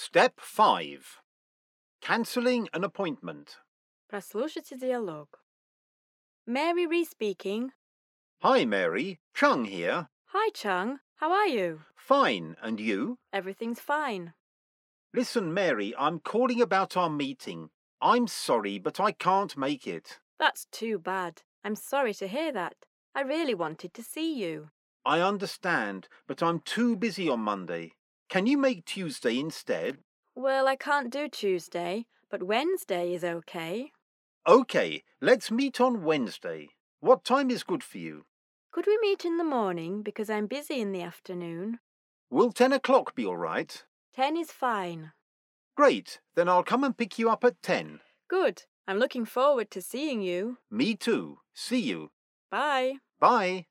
Step 5. Cancelling an appointment. Прослушайте диалог. Mary Ree speaking. Hi, Mary. Chung here. Hi, Chung. How are you? Fine, and you? Everything's fine. Listen, Mary, I'm calling about our meeting. I'm sorry, but I can't make it. That's too bad. I'm sorry to hear that. I really wanted to see you. I understand, but I'm too busy on Monday. Can you make Tuesday instead? Well, I can't do Tuesday, but Wednesday is okay. OK, let's meet on Wednesday. What time is good for you? Could we meet in the morning because I'm busy in the afternoon? Will 10 o'clock be all right? Ten is fine. Great, then I'll come and pick you up at 10. Good. I'm looking forward to seeing you. Me too. See you. Bye. Bye.